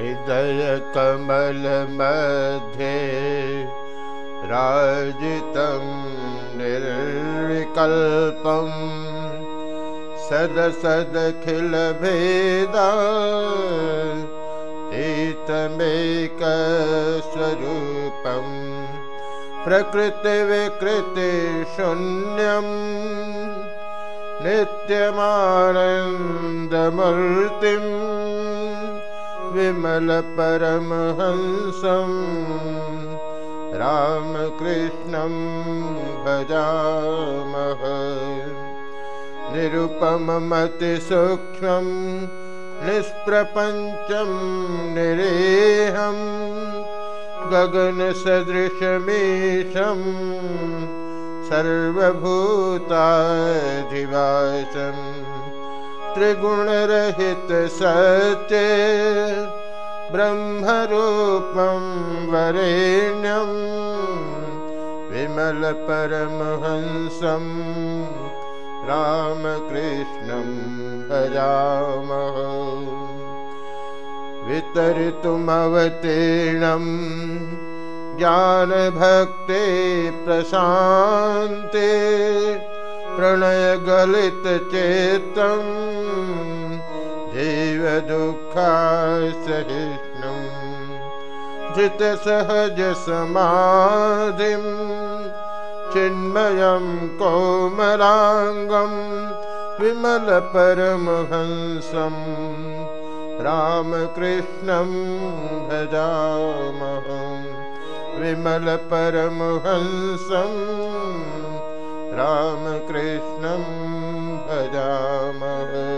हृदयकमलमध्ये राजितं निर्विकल्पम् सदसदखिलभेदा तीतमेकस्वरूपम् प्रकृतिविकृतिशून्यम् नित्यमानन्दमूर्तिम् विमलपरमहंसम्। रामकृष्णं भजामः निरुपममतिसूक्ष्मं निष्प्रपञ्चं निरेहम् गगनसदृशमेशं सर्वभूताधिवासम् त्रिगुणरहितसत्ये ब्रह्मरूपं वरेण्यं विमलपरमहंसं रामकृष्णं भजामः। वितरितुमवतीर्णं ज्ञानभक्ते प्रशान्ते प्रणयगलितचेतं जीवदुःखासहिष्णुं जितसहजसमाधिं चिन्मयं कोमलाङ्गं विमलपरमहंसम् रामकृष्णं भजामः विमलपरमहंसं रामकृष्णं भजामः